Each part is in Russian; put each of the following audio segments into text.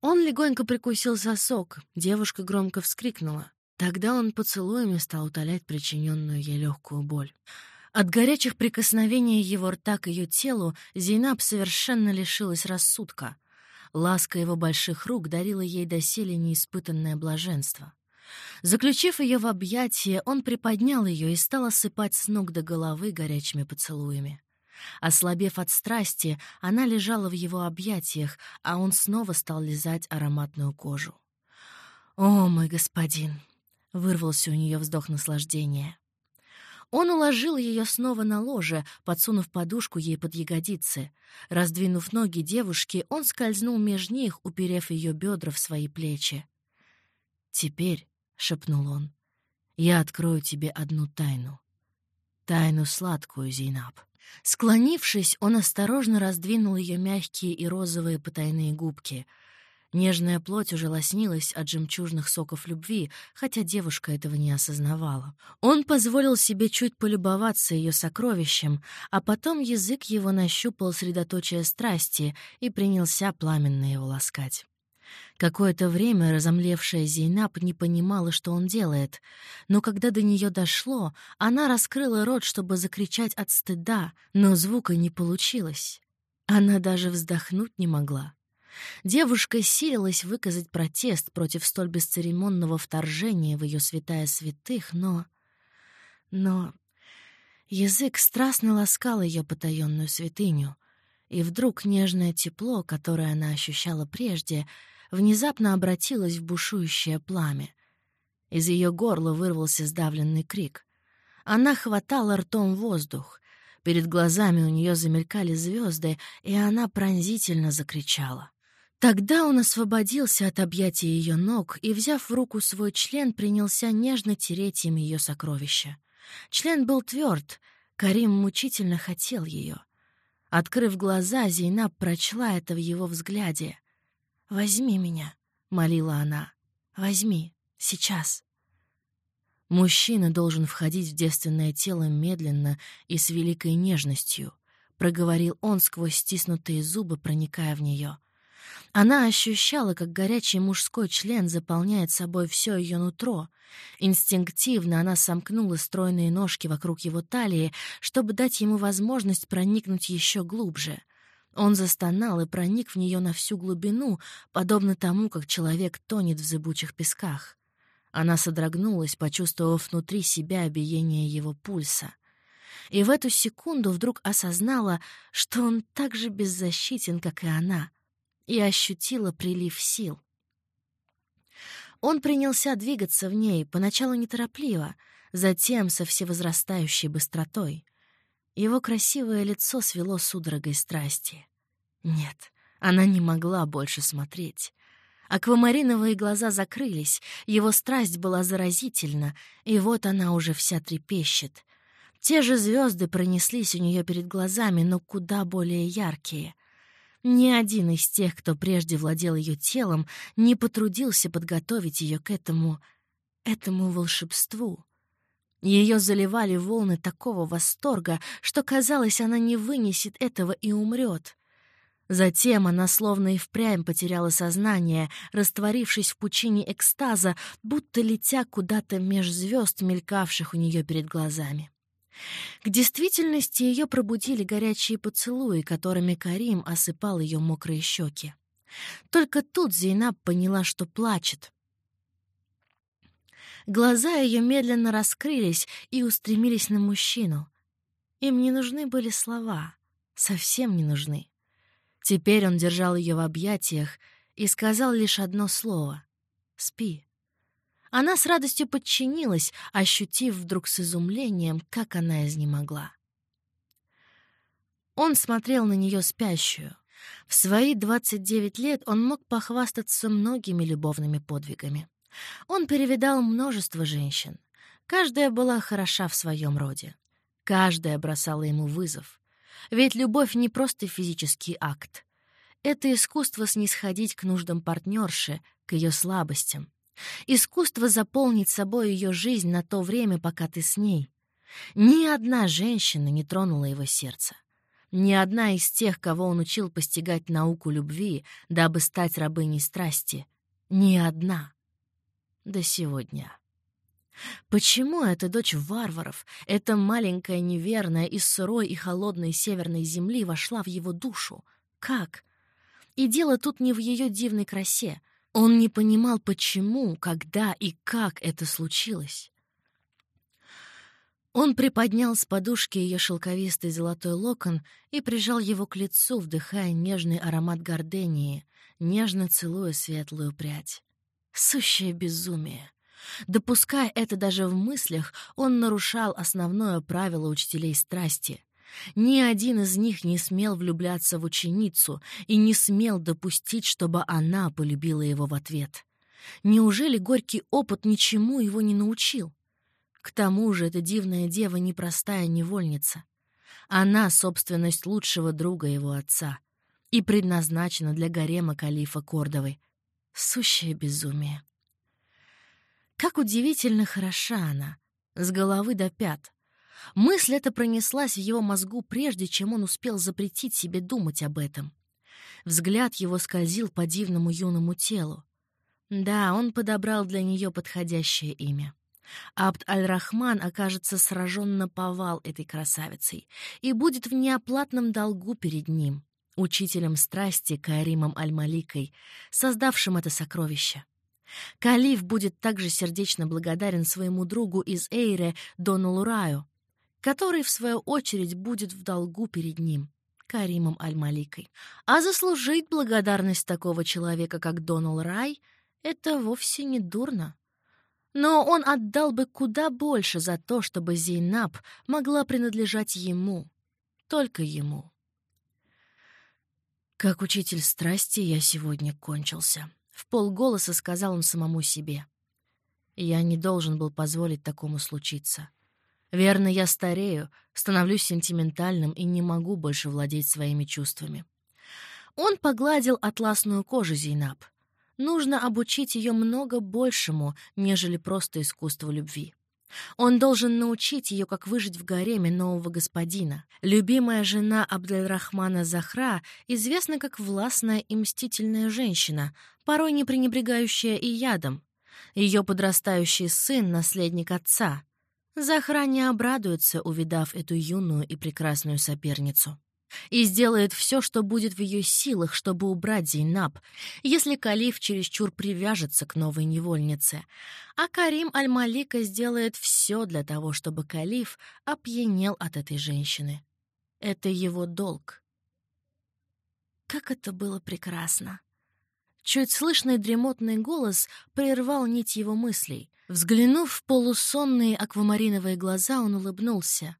Он легонько прикусил сосок, девушка громко вскрикнула. Тогда он поцелуями стал утолять причиненную ей легкую боль. От горячих прикосновений его рта к ее телу Зейнаб совершенно лишилась рассудка. Ласка его больших рук дарила ей доселе неиспытанное блаженство. Заключив ее в объятия, он приподнял ее и стал осыпать с ног до головы горячими поцелуями. Ослабев от страсти, она лежала в его объятиях, а он снова стал лизать ароматную кожу. «О, мой господин!» — вырвался у нее вздох наслаждения. Он уложил ее снова на ложе, подсунув подушку ей под ягодицы. Раздвинув ноги девушки, он скользнул меж них, уперев ее бедра в свои плечи. «Теперь», — шепнул он, — «я открою тебе одну тайну. Тайну сладкую, Зейнаб». Склонившись, он осторожно раздвинул ее мягкие и розовые потайные губки — Нежная плоть уже лоснилась от жемчужных соков любви, хотя девушка этого не осознавала. Он позволил себе чуть полюбоваться ее сокровищем, а потом язык его нащупал средоточие страсти и принялся пламенно его ласкать. Какое-то время разомлевшая Зейнаб не понимала, что он делает, но когда до нее дошло, она раскрыла рот, чтобы закричать от стыда, но звука не получилось. Она даже вздохнуть не могла. Девушка силилась выказать протест против столь бесцеремонного вторжения в ее святая святых, но... Но... Язык страстно ласкал ее потаенную святыню, и вдруг нежное тепло, которое она ощущала прежде, внезапно обратилось в бушующее пламя. Из ее горла вырвался сдавленный крик. Она хватала ртом воздух. Перед глазами у нее замелькали звезды, и она пронзительно закричала. Тогда он освободился от объятия ее ног и, взяв в руку свой член, принялся нежно тереть им ее сокровища. Член был тверд, Карим мучительно хотел ее. Открыв глаза, Зейнаб прочла это в его взгляде. «Возьми меня», — молила она. «Возьми, сейчас». Мужчина должен входить в девственное тело медленно и с великой нежностью, проговорил он сквозь стиснутые зубы, проникая в нее. Она ощущала, как горячий мужской член заполняет собой все ее нутро. Инстинктивно она сомкнула стройные ножки вокруг его талии, чтобы дать ему возможность проникнуть еще глубже. Он застонал и проник в нее на всю глубину, подобно тому, как человек тонет в зыбучих песках. Она содрогнулась, почувствовав внутри себя биение его пульса. И в эту секунду вдруг осознала, что он так же беззащитен, как и она — и ощутила прилив сил. Он принялся двигаться в ней, поначалу неторопливо, затем со всевозрастающей быстротой. Его красивое лицо свело судорогой страсти. Нет, она не могла больше смотреть. Аквамариновые глаза закрылись, его страсть была заразительна, и вот она уже вся трепещет. Те же звезды пронеслись у нее перед глазами, но куда более яркие. Ни один из тех, кто прежде владел ее телом, не потрудился подготовить ее к этому... этому волшебству. Ее заливали волны такого восторга, что, казалось, она не вынесет этого и умрет. Затем она словно и впрямь потеряла сознание, растворившись в пучине экстаза, будто летя куда-то меж звезд, мелькавших у нее перед глазами. К действительности ее пробудили горячие поцелуи, которыми Карим осыпал ее мокрые щеки. Только тут Зейнаб поняла, что плачет. Глаза ее медленно раскрылись и устремились на мужчину. Им не нужны были слова, совсем не нужны. Теперь он держал ее в объятиях и сказал лишь одно слово — «Спи». Она с радостью подчинилась, ощутив вдруг с изумлением, как она изнемогла. Он смотрел на нее спящую. В свои 29 лет он мог похвастаться многими любовными подвигами. Он перевидал множество женщин. Каждая была хороша в своем роде. Каждая бросала ему вызов. Ведь любовь не просто физический акт. Это искусство снисходить к нуждам партнерши, к ее слабостям. Искусство заполнить собой ее жизнь на то время, пока ты с ней. Ни одна женщина не тронула его сердце. Ни одна из тех, кого он учил постигать науку любви, дабы стать рабыней страсти. Ни одна. До сегодня. Почему эта дочь варваров, эта маленькая неверная из сырой и холодной северной земли вошла в его душу? Как? И дело тут не в ее дивной красе. Он не понимал, почему, когда и как это случилось. Он приподнял с подушки ее шелковистый золотой локон и прижал его к лицу, вдыхая нежный аромат гордении, нежно целуя светлую прядь. Сущее безумие. Допуская это даже в мыслях, он нарушал основное правило учителей страсти. Ни один из них не смел влюбляться в ученицу и не смел допустить, чтобы она полюбила его в ответ. Неужели горький опыт ничему его не научил? К тому же эта дивная дева непростая невольница. Она — собственность лучшего друга его отца и предназначена для гарема калифа Кордовой. Сущее безумие. Как удивительно хороша она, с головы до пят. Мысль эта пронеслась в его мозгу, прежде чем он успел запретить себе думать об этом. Взгляд его скользил по дивному юному телу. Да, он подобрал для нее подходящее имя. Абд-аль-Рахман окажется сражен на повал этой красавицей и будет в неоплатном долгу перед ним, учителем страсти Каримом Аль-Маликой, создавшим это сокровище. Калиф будет также сердечно благодарен своему другу из Эйре Дону Лураю, который, в свою очередь, будет в долгу перед ним, Каримом Аль-Маликой. А заслужить благодарность такого человека, как Донал Рай, это вовсе не дурно. Но он отдал бы куда больше за то, чтобы Зейнаб могла принадлежать ему, только ему. Как учитель страсти я сегодня кончился. В полголоса сказал он самому себе. Я не должен был позволить такому случиться. Верно, я старею, становлюсь сентиментальным и не могу больше владеть своими чувствами. Он погладил атласную кожу Зейнаб — нужно обучить ее много большему, нежели просто искусству любви. Он должен научить ее, как выжить в гареме нового господина. Любимая жена Абдельрахмана Захра известна как властная и мстительная женщина, порой не пренебрегающая и ядом. Ее подрастающий сын — наследник отца. Захра не обрадуется, увидав эту юную и прекрасную соперницу и сделает все, что будет в ее силах, чтобы убрать Зейнаб, если Калиф чересчур привяжется к новой невольнице. А Карим Аль-Малика сделает все для того, чтобы Калиф опьянел от этой женщины. Это его долг. Как это было прекрасно! Чуть слышный дремотный голос прервал нить его мыслей. Взглянув в полусонные аквамариновые глаза, он улыбнулся.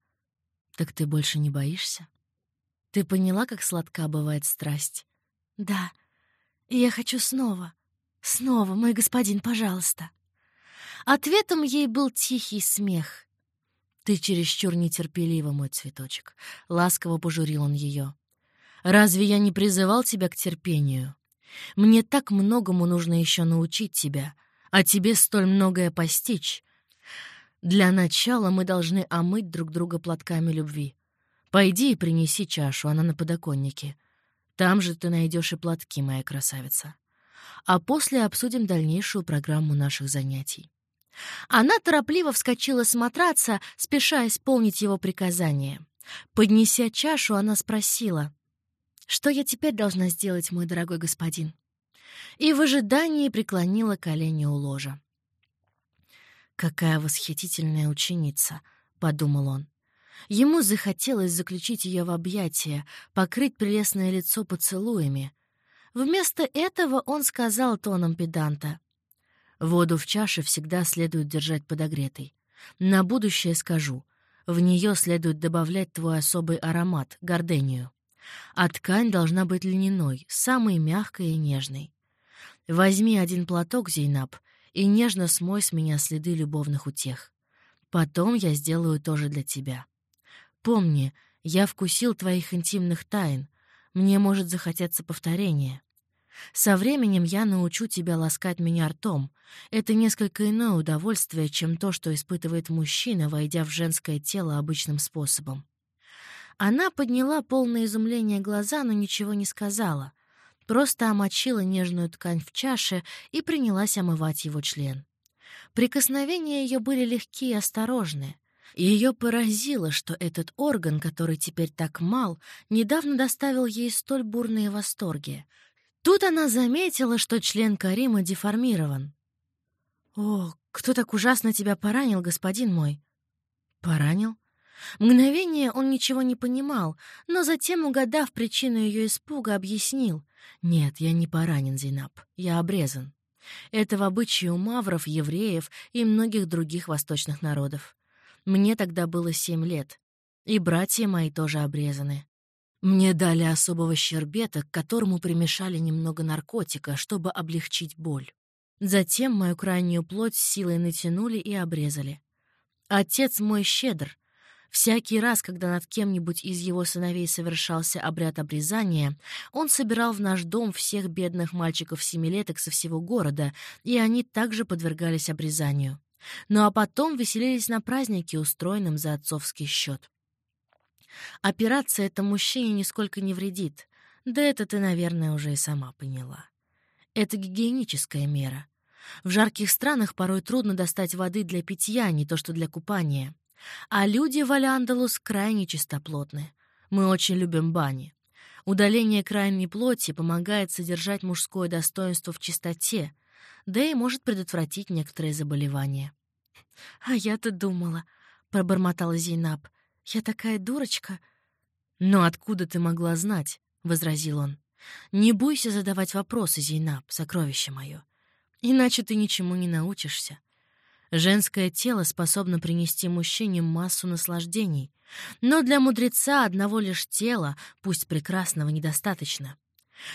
«Так ты больше не боишься?» Ты поняла, как сладка бывает страсть? Да. И я хочу снова. Снова, мой господин, пожалуйста. Ответом ей был тихий смех. Ты чересчур нетерпелива, мой цветочек. Ласково пожурил он ее. Разве я не призывал тебя к терпению? Мне так многому нужно еще научить тебя, а тебе столь многое постичь. Для начала мы должны омыть друг друга платками любви. Пойди и принеси чашу, она на подоконнике. Там же ты найдешь и платки, моя красавица. А после обсудим дальнейшую программу наших занятий. Она торопливо вскочила с матраца, спеша исполнить его приказание. Поднеся чашу, она спросила, «Что я теперь должна сделать, мой дорогой господин?» И в ожидании преклонила колени у ложа. «Какая восхитительная ученица!» — подумал он. Ему захотелось заключить ее в объятия, покрыть прелестное лицо поцелуями. Вместо этого он сказал тоном педанта. «Воду в чаше всегда следует держать подогретой. На будущее скажу, в нее следует добавлять твой особый аромат — гордению. А ткань должна быть льняной, самой мягкой и нежной. Возьми один платок, Зейнаб, и нежно смой с меня следы любовных утех. Потом я сделаю то же для тебя. Помни, я вкусил твоих интимных тайн. Мне может захотеться повторения. Со временем я научу тебя ласкать меня ртом. Это несколько иное удовольствие, чем то, что испытывает мужчина, войдя в женское тело обычным способом. Она подняла полное изумление глаза, но ничего не сказала. Просто омочила нежную ткань в чаше и принялась омывать его член. Прикосновения ее были легкие и осторожные. Ее поразило, что этот орган, который теперь так мал, недавно доставил ей столь бурные восторги. Тут она заметила, что член Карима деформирован. «О, кто так ужасно тебя поранил, господин мой?» «Поранил?» Мгновение он ничего не понимал, но затем, угадав причину ее испуга, объяснил. «Нет, я не поранен, Зейнаб, я обрезан. Это в обычае у мавров, евреев и многих других восточных народов. Мне тогда было семь лет, и братья мои тоже обрезаны. Мне дали особого щербета, к которому примешали немного наркотика, чтобы облегчить боль. Затем мою крайнюю плоть силой натянули и обрезали. Отец мой щедр. Всякий раз, когда над кем-нибудь из его сыновей совершался обряд обрезания, он собирал в наш дом всех бедных мальчиков-семилеток со всего города, и они также подвергались обрезанию. Ну а потом веселились на празднике, устроенном за отцовский счет. Операция эта мужчине нисколько не вредит. Да это ты, наверное, уже и сама поняла. Это гигиеническая мера. В жарких странах порой трудно достать воды для питья, не то что для купания. А люди в Аляндалус крайне чистоплотны. Мы очень любим бани. Удаление крайней плоти помогает содержать мужское достоинство в чистоте, да и может предотвратить некоторые заболевания. «А я-то думала», — пробормотала Зейнаб, — «я такая дурочка». «Но откуда ты могла знать?» — возразил он. «Не бойся задавать вопросы, Зейнаб, сокровище мое. Иначе ты ничему не научишься. Женское тело способно принести мужчине массу наслаждений, но для мудреца одного лишь тела, пусть прекрасного, недостаточно.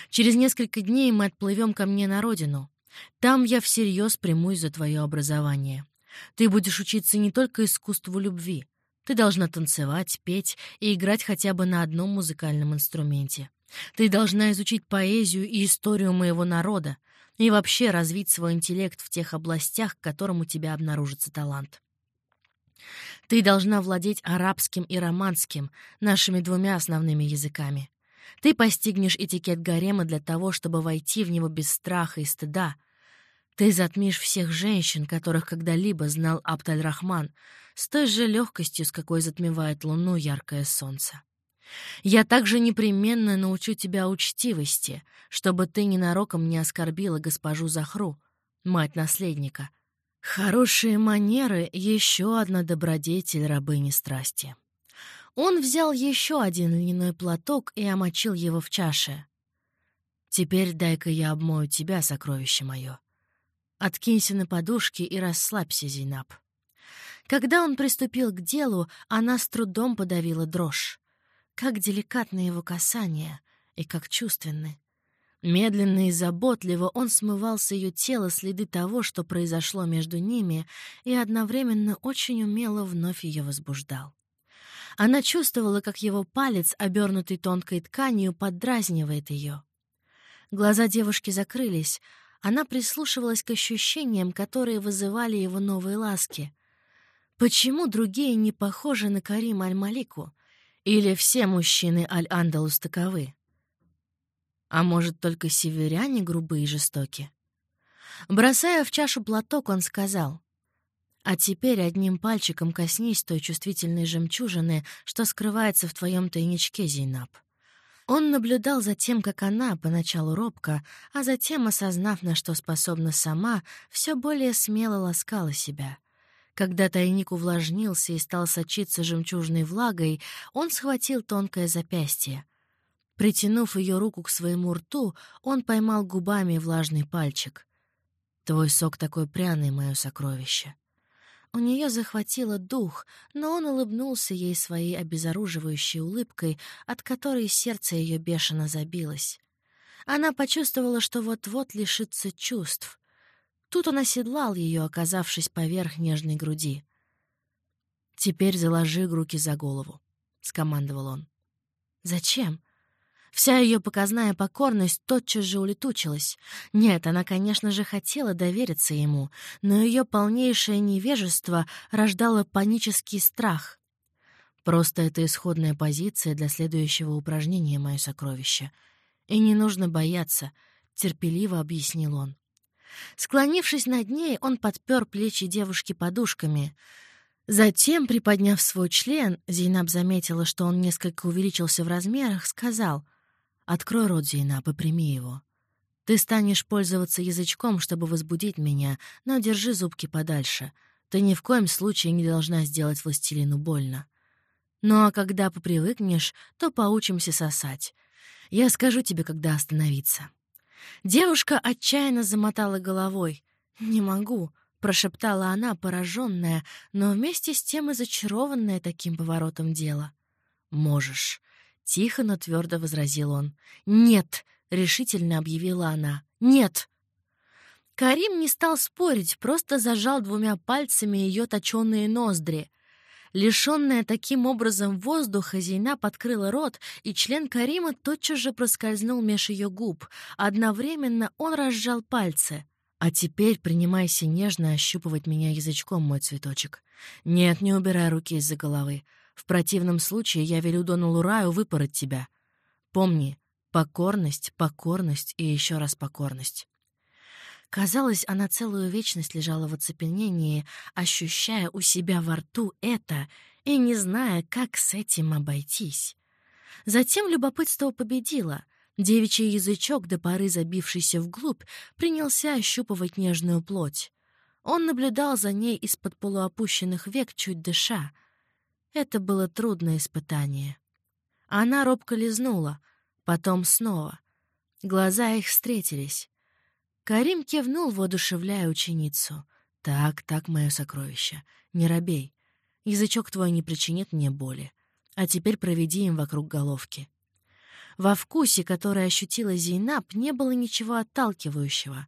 Через несколько дней мы отплывем ко мне на родину. Там я всерьез примусь за твое образование. Ты будешь учиться не только искусству любви. Ты должна танцевать, петь и играть хотя бы на одном музыкальном инструменте. Ты должна изучить поэзию и историю моего народа и вообще развить свой интеллект в тех областях, к которым у тебя обнаружится талант. Ты должна владеть арабским и романским, нашими двумя основными языками. Ты постигнешь этикет гарема для того, чтобы войти в него без страха и стыда. Ты затмишь всех женщин, которых когда-либо знал Абдаль-Рахман, с той же легкостью, с какой затмевает луну яркое солнце. Я также непременно научу тебя учтивости, чтобы ты ненароком не оскорбила госпожу Захру, мать наследника. Хорошие манеры — еще одна добродетель рабыни страсти. Он взял еще один льняной платок и омочил его в чаше. «Теперь дай-ка я обмою тебя, сокровище мое. Откинься на подушки и расслабься, Зейнаб». Когда он приступил к делу, она с трудом подавила дрожь. Как деликатны его касания и как чувственны. Медленно и заботливо он смывал с ее тела следы того, что произошло между ними, и одновременно очень умело вновь ее возбуждал. Она чувствовала, как его палец, обернутый тонкой тканью, поддразнивает ее. Глаза девушки закрылись. Она прислушивалась к ощущениям, которые вызывали его новые ласки. Почему другие не похожи на Карим Аль-Малику? Или все мужчины Аль-Андалус таковы? А может, только северяне грубые и жестоки? Бросая в чашу платок, он сказал, «А теперь одним пальчиком коснись той чувствительной жемчужины, что скрывается в твоем тайничке, Зейнаб». Он наблюдал за тем, как она, поначалу робко, а затем, осознав, на что способна сама, все более смело ласкала себя. Когда тайник увлажнился и стал сочиться жемчужной влагой, он схватил тонкое запястье. Притянув ее руку к своему рту, он поймал губами влажный пальчик. «Твой сок такой пряный, мое сокровище». У нее захватило дух, но он улыбнулся ей своей обезоруживающей улыбкой, от которой сердце ее бешено забилось. Она почувствовала, что вот-вот лишится чувств. Тут он оседлал ее, оказавшись поверх нежной груди. «Теперь заложи руки за голову», — скомандовал он. «Зачем?» Вся ее показная покорность тотчас же улетучилась. Нет, она, конечно же, хотела довериться ему, но ее полнейшее невежество рождало панический страх. Просто это исходная позиция для следующего упражнения, мое сокровище. И не нужно бояться, — терпеливо объяснил он. Склонившись над ней, он подпер плечи девушки подушками. Затем, приподняв свой член, Зейнаб заметила, что он несколько увеличился в размерах, сказал, «Открой рот, Зейнаб, и прими его. Ты станешь пользоваться язычком, чтобы возбудить меня, но держи зубки подальше. Ты ни в коем случае не должна сделать властелину больно. Ну а когда попривыкнешь, то поучимся сосать. Я скажу тебе, когда остановиться». Девушка отчаянно замотала головой. «Не могу», — прошептала она, пораженная, но вместе с тем и зачарованная таким поворотом дела. «Можешь», — тихо, но твердо возразил он. «Нет», — решительно объявила она. «Нет». Карим не стал спорить, просто зажал двумя пальцами ее точенные ноздри. Лишенная таким образом воздуха, Зейна подкрыла рот, и член Карима тотчас же проскользнул меж ее губ. Одновременно он разжал пальцы. «А теперь принимайся нежно ощупывать меня язычком, мой цветочек. Нет, не убирай руки из-за головы. В противном случае я велю Дону Лураю выпороть тебя. Помни, покорность, покорность и еще раз покорность». Казалось, она целую вечность лежала в оцепенении, ощущая у себя во рту это и не зная, как с этим обойтись. Затем любопытство победило. Девичий язычок, до поры забившийся вглубь, принялся ощупывать нежную плоть. Он наблюдал за ней из-под полуопущенных век, чуть дыша. Это было трудное испытание. Она робко лизнула, потом снова. Глаза их встретились. Карим кивнул, воодушевляя ученицу. «Так, так, мое сокровище, не робей. Язычок твой не причинит мне боли. А теперь проведи им вокруг головки». Во вкусе, который ощутила Зейнаб, не было ничего отталкивающего.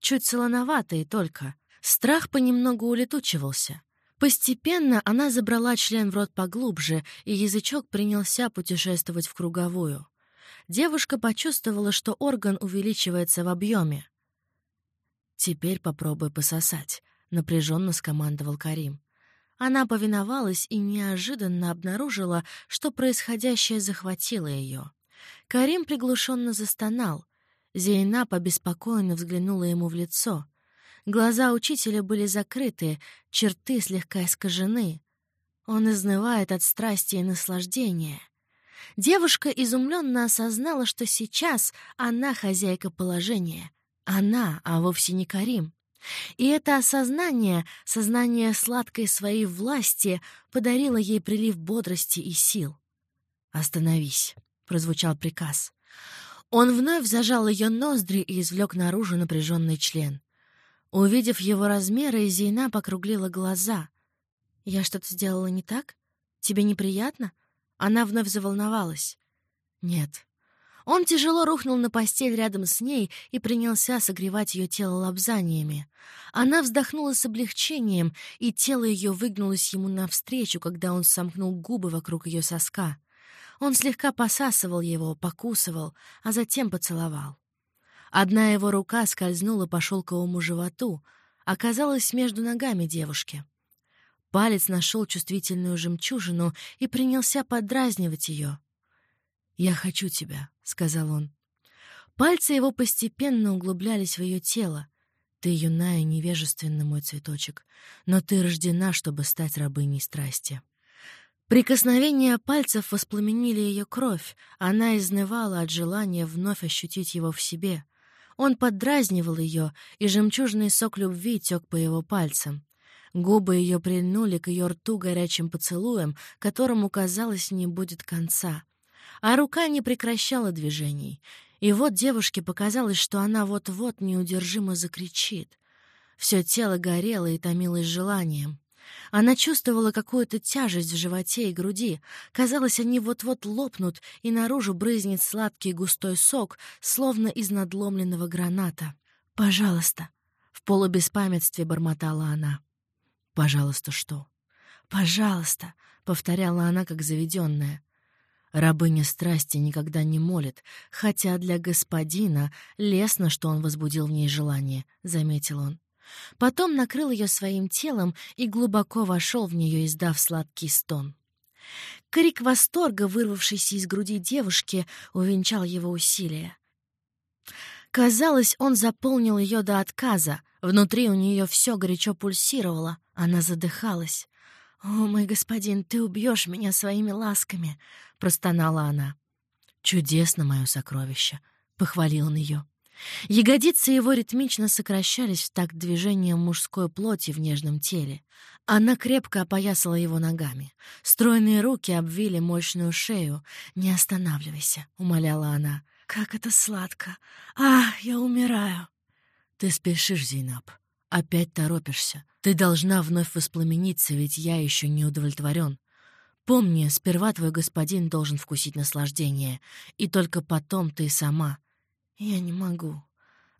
Чуть солоновато только. Страх понемногу улетучивался. Постепенно она забрала член в рот поглубже, и язычок принялся путешествовать в круговую. Девушка почувствовала, что орган увеличивается в объеме. «Теперь попробуй пососать», — напряженно скомандовал Карим. Она повиновалась и неожиданно обнаружила, что происходящее захватило ее. Карим приглушенно застонал. Зейнаб обеспокоенно взглянула ему в лицо. Глаза учителя были закрыты, черты слегка искажены. Он изнывает от страсти и наслаждения. Девушка изумленно осознала, что сейчас она хозяйка положения, она, а вовсе не Карим. И это осознание, сознание сладкой своей власти, подарило ей прилив бодрости и сил. «Остановись», — прозвучал приказ. Он вновь зажал ее ноздри и извлек наружу напряженный член. Увидев его размеры, Зейна покруглила глаза. «Я что-то сделала не так? Тебе неприятно?» Она вновь заволновалась. «Нет, он тяжело рухнул на постель рядом с ней и принялся согревать ее тело лобзаниями. Она вздохнула с облегчением, и тело ее выгнулось ему навстречу, когда он сомкнул губы вокруг ее соска. Он слегка посасывал его, покусывал, а затем поцеловал. Одна его рука скользнула по шелковому животу, оказалась между ногами девушки. Палец нашел чувствительную жемчужину и принялся подразнивать ее — «Я хочу тебя», — сказал он. Пальцы его постепенно углублялись в ее тело. «Ты юная и невежественна, мой цветочек, но ты рождена, чтобы стать рабыней страсти». Прикосновения пальцев воспламенили ее кровь, она изнывала от желания вновь ощутить его в себе. Он поддразнивал ее, и жемчужный сок любви тек по его пальцам. Губы ее прильнули к ее рту горячим поцелуем, которому, казалось, не будет конца а рука не прекращала движений. И вот девушке показалось, что она вот-вот неудержимо закричит. Все тело горело и томилось желанием. Она чувствовала какую-то тяжесть в животе и груди. Казалось, они вот-вот лопнут, и наружу брызнет сладкий густой сок, словно из надломленного граната. «Пожалуйста!» — в полубеспамятстве бормотала она. «Пожалуйста, что?» «Пожалуйста!» — повторяла она, как заведенная. Рабыня страсти никогда не молит, хотя для господина лестно, что он возбудил в ней желание, — заметил он. Потом накрыл ее своим телом и глубоко вошел в нее, издав сладкий стон. Крик восторга, вырвавшийся из груди девушки, увенчал его усилия. Казалось, он заполнил ее до отказа. Внутри у нее все горячо пульсировало. Она задыхалась. «О, мой господин, ты убьешь меня своими ласками!» — простонала она. «Чудесно, мое сокровище!» — похвалил он ее. Ягодицы его ритмично сокращались в такт движением мужской плоти в нежном теле. Она крепко опоясала его ногами. Стройные руки обвили мощную шею. «Не останавливайся», — умоляла она. «Как это сладко! А, я умираю!» «Ты спешишь, Зейнаб. Опять торопишься. Ты должна вновь воспламениться, ведь я еще не удовлетворен. Помни, сперва твой господин должен вкусить наслаждение, и только потом ты сама. Я не могу.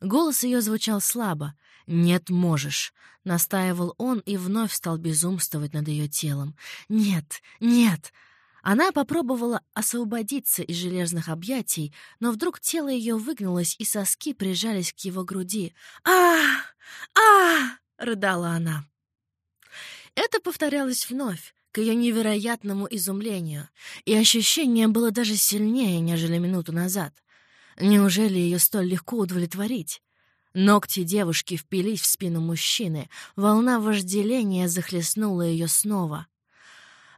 Голос ее звучал слабо. «Нет, можешь», — настаивал он и вновь стал безумствовать над ее телом. «Нет, нет!» Она попробовала освободиться из железных объятий, но вдруг тело ее выгнулось, и соски прижались к его груди. а а рыдала она. Это повторялось вновь, к ее невероятному изумлению, и ощущение было даже сильнее, нежели минуту назад. Неужели ее столь легко удовлетворить? Ногти девушки впились в спину мужчины, волна вожделения захлестнула ее снова.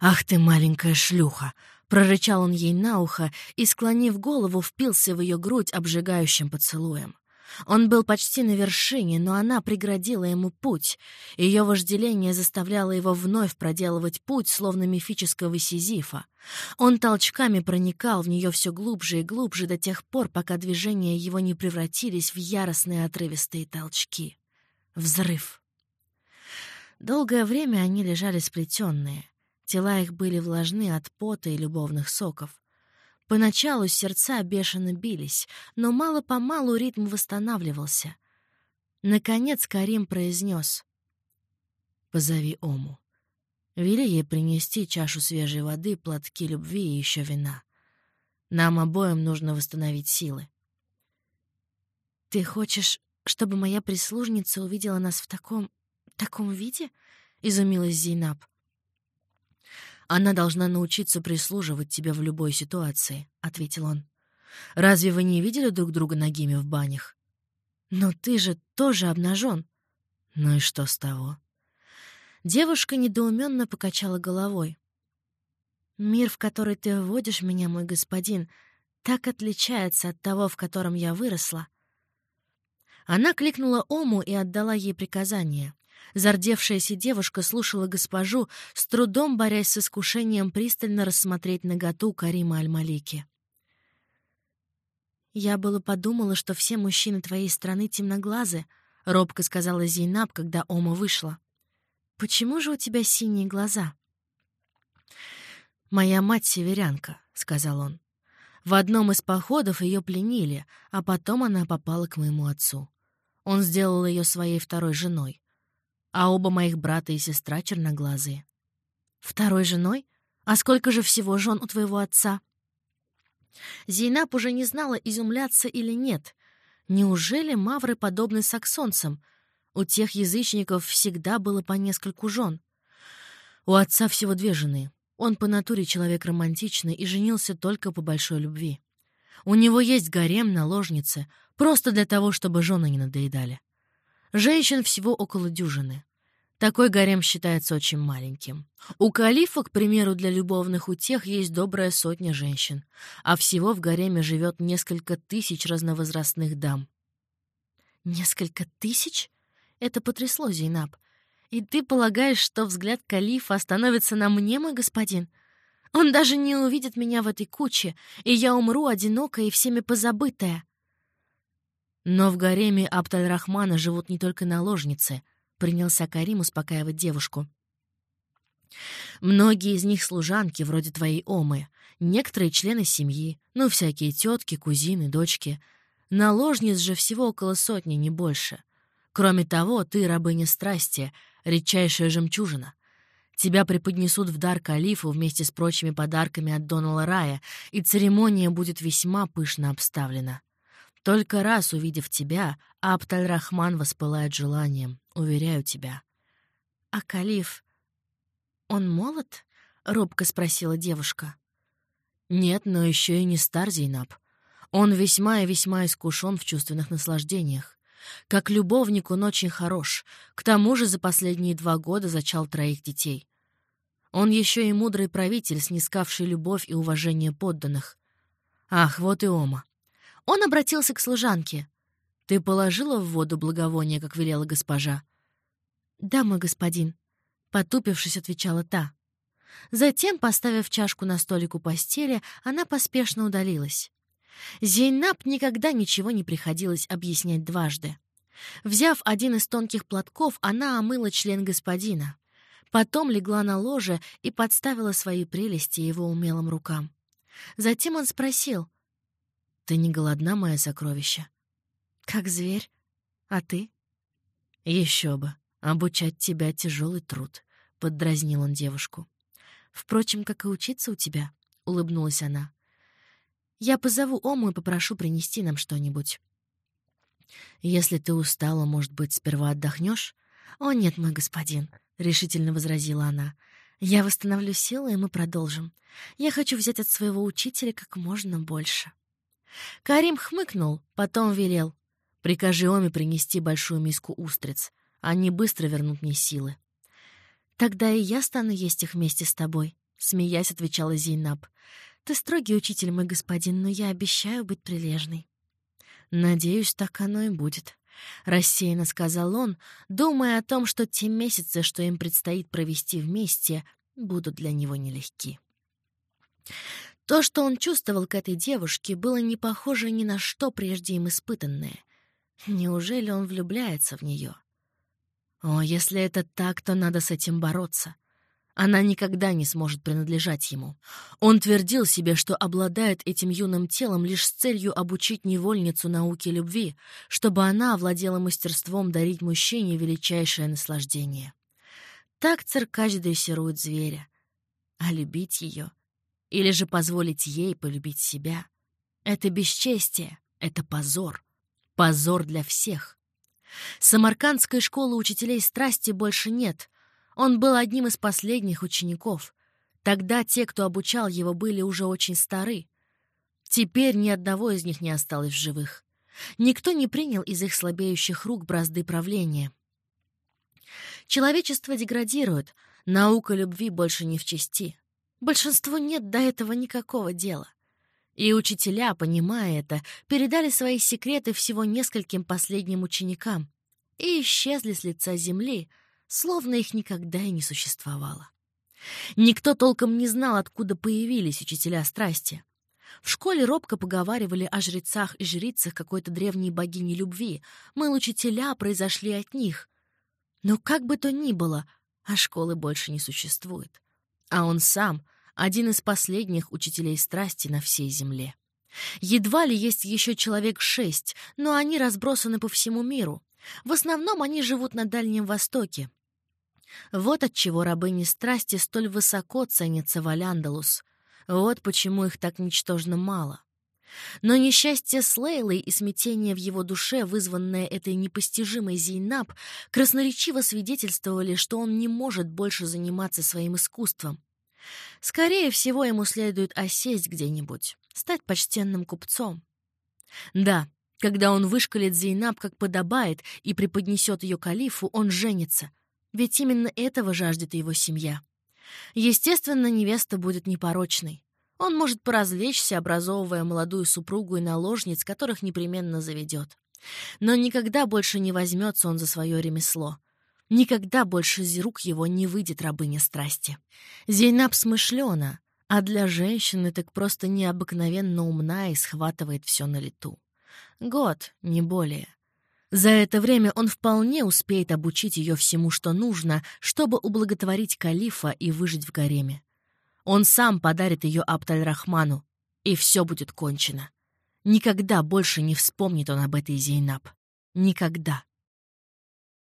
«Ах ты, маленькая шлюха!» — прорычал он ей на ухо и, склонив голову, впился в ее грудь обжигающим поцелуем. Он был почти на вершине, но она преградила ему путь. Ее вожделение заставляло его вновь проделывать путь, словно мифического Сизифа. Он толчками проникал в нее все глубже и глубже до тех пор, пока движения его не превратились в яростные отрывистые толчки. Взрыв. Долгое время они лежали сплетенные. Тела их были влажны от пота и любовных соков. Поначалу сердца бешено бились, но мало-помалу ритм восстанавливался. Наконец Карим произнес. «Позови Ому. Вели ей принести чашу свежей воды, платки любви и еще вина. Нам обоим нужно восстановить силы». «Ты хочешь, чтобы моя прислужница увидела нас в таком... таком виде?» — изумилась Зейнаб. «Она должна научиться прислуживать тебе в любой ситуации», — ответил он. «Разве вы не видели друг друга ногими в банях?» «Но ты же тоже обнажен». «Ну и что с того?» Девушка недоуменно покачала головой. «Мир, в который ты вводишь меня, мой господин, так отличается от того, в котором я выросла». Она кликнула Ому и отдала ей приказание. Зардевшаяся девушка слушала госпожу, с трудом борясь с искушением пристально рассмотреть наготу Карима Аль-Малики. «Я было подумала, что все мужчины твоей страны темноглазы», — робко сказала Зейнаб, когда Ома вышла. «Почему же у тебя синие глаза?» «Моя мать северянка», — сказал он. «В одном из походов ее пленили, а потом она попала к моему отцу. Он сделал ее своей второй женой а оба моих брата и сестра черноглазые. Второй женой? А сколько же всего жен у твоего отца? Зейнаб уже не знала, изумляться или нет. Неужели мавры подобны саксонцам? У тех язычников всегда было по нескольку жен. У отца всего две жены. Он по натуре человек романтичный и женился только по большой любви. У него есть гарем наложницы, просто для того, чтобы жены не надоедали. Женщин всего около дюжины. Такой гарем считается очень маленьким. У калифа, к примеру, для любовных утех есть добрая сотня женщин, а всего в гареме живет несколько тысяч разновозрастных дам. «Несколько тысяч?» Это потрясло Зейнаб. «И ты полагаешь, что взгляд калифа остановится на мне, мой господин? Он даже не увидит меня в этой куче, и я умру одинокая и всеми позабытая. Но в гареме Абдаль-Рахмана живут не только наложницы, принялся Карим успокаивать девушку. Многие из них служанки, вроде твоей Омы, некоторые члены семьи, ну, всякие тетки, кузины, дочки. Наложниц же всего около сотни, не больше. Кроме того, ты рабыня страсти, редчайшая жемчужина. Тебя преподнесут в дар калифу вместе с прочими подарками от Донала Рая, и церемония будет весьма пышно обставлена. Только раз увидев тебя, Абталь-Рахман воспылает желанием, уверяю тебя. А Калиф, он молод? робко спросила девушка. «Нет, но еще и не стар Зейнаб. Он весьма и весьма искушен в чувственных наслаждениях. Как любовник он очень хорош, к тому же за последние два года зачал троих детей. Он еще и мудрый правитель, снискавший любовь и уважение подданных. Ах, вот и Ома. Он обратился к служанке. «Ты положила в воду благовоние, как велела госпожа?» «Да, мой господин», — потупившись, отвечала та. Затем, поставив чашку на столик у постели, она поспешно удалилась. Зейнаб никогда ничего не приходилось объяснять дважды. Взяв один из тонких платков, она омыла член господина. Потом легла на ложе и подставила свои прелести его умелым рукам. Затем он спросил, «Ты не голодна, мое сокровище?» «Как зверь. А ты?» «Еще бы. Обучать тебя — тяжелый труд», — поддразнил он девушку. «Впрочем, как и учиться у тебя», — улыбнулась она. «Я позову Ому и попрошу принести нам что-нибудь». «Если ты устала, может быть, сперва отдохнешь?» «О, нет, мой господин», — решительно возразила она. «Я восстановлю силы, и мы продолжим. Я хочу взять от своего учителя как можно больше». Карим хмыкнул, потом велел. «Прикажи Оме принести большую миску устриц. Они быстро вернут мне силы». «Тогда и я стану есть их вместе с тобой», — смеясь отвечала Зейнаб. «Ты строгий учитель, мой господин, но я обещаю быть прилежной». «Надеюсь, так оно и будет», — рассеянно сказал он, думая о том, что те месяцы, что им предстоит провести вместе, будут для него нелегки. То, что он чувствовал к этой девушке, было не похоже ни на что прежде им испытанное. Неужели он влюбляется в нее? О, если это так, то надо с этим бороться. Она никогда не сможет принадлежать ему. Он твердил себе, что обладает этим юным телом лишь с целью обучить невольницу науке любви, чтобы она овладела мастерством дарить мужчине величайшее наслаждение. Так циркач дрессирует зверя. А любить ее или же позволить ей полюбить себя — это бесчестие, это позор. Позор для всех. Самаркандской школы учителей страсти больше нет. Он был одним из последних учеников. Тогда те, кто обучал его, были уже очень стары. Теперь ни одного из них не осталось в живых. Никто не принял из их слабеющих рук бразды правления. Человечество деградирует, наука любви больше не в чести. Большинству нет до этого никакого дела. И учителя, понимая это, передали свои секреты всего нескольким последним ученикам и исчезли с лица земли, словно их никогда и не существовало. Никто толком не знал, откуда появились учителя страсти. В школе робко поговаривали о жрецах и жрицах какой-то древней богини любви, мол, учителя произошли от них. Но как бы то ни было, а школы больше не существует. А он сам — один из последних учителей страсти на всей земле. Едва ли есть еще человек шесть, но они разбросаны по всему миру. В основном они живут на Дальнем Востоке. Вот отчего рабыни страсти столь высоко ценятся в Аляндалус. Вот почему их так ничтожно мало. Но несчастье с Лейлой и смятение в его душе, вызванное этой непостижимой Зейнаб, красноречиво свидетельствовали, что он не может больше заниматься своим искусством. Скорее всего, ему следует осесть где-нибудь, стать почтенным купцом. Да, когда он вышкалит Зейнаб, как подобает, и преподнесет ее калифу, он женится. Ведь именно этого жаждет его семья. Естественно, невеста будет непорочной. Он может поразвлечься, образовывая молодую супругу и наложниц, которых непременно заведет. Но никогда больше не возьмется он за свое ремесло. Никогда больше из рук его не выйдет рабыня страсти. Зейнаб смышлена, а для женщины так просто необыкновенно умна и схватывает все на лету. Год, не более. За это время он вполне успеет обучить ее всему, что нужно, чтобы ублаготворить калифа и выжить в гареме. Он сам подарит ее Абдаль-Рахману, и все будет кончено. Никогда больше не вспомнит он об этой Зейнаб. Никогда.